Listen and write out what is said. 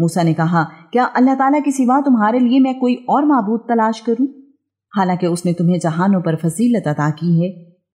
موسیٰ نے کہا، کیا اللہ تعالیٰ کے سوا تمہارے لیے میں کوئی اور معبود تلاش کروں؟ حالانکہ اس نے تمہیں جہانوں پر فضیلت عطا کی ہے۔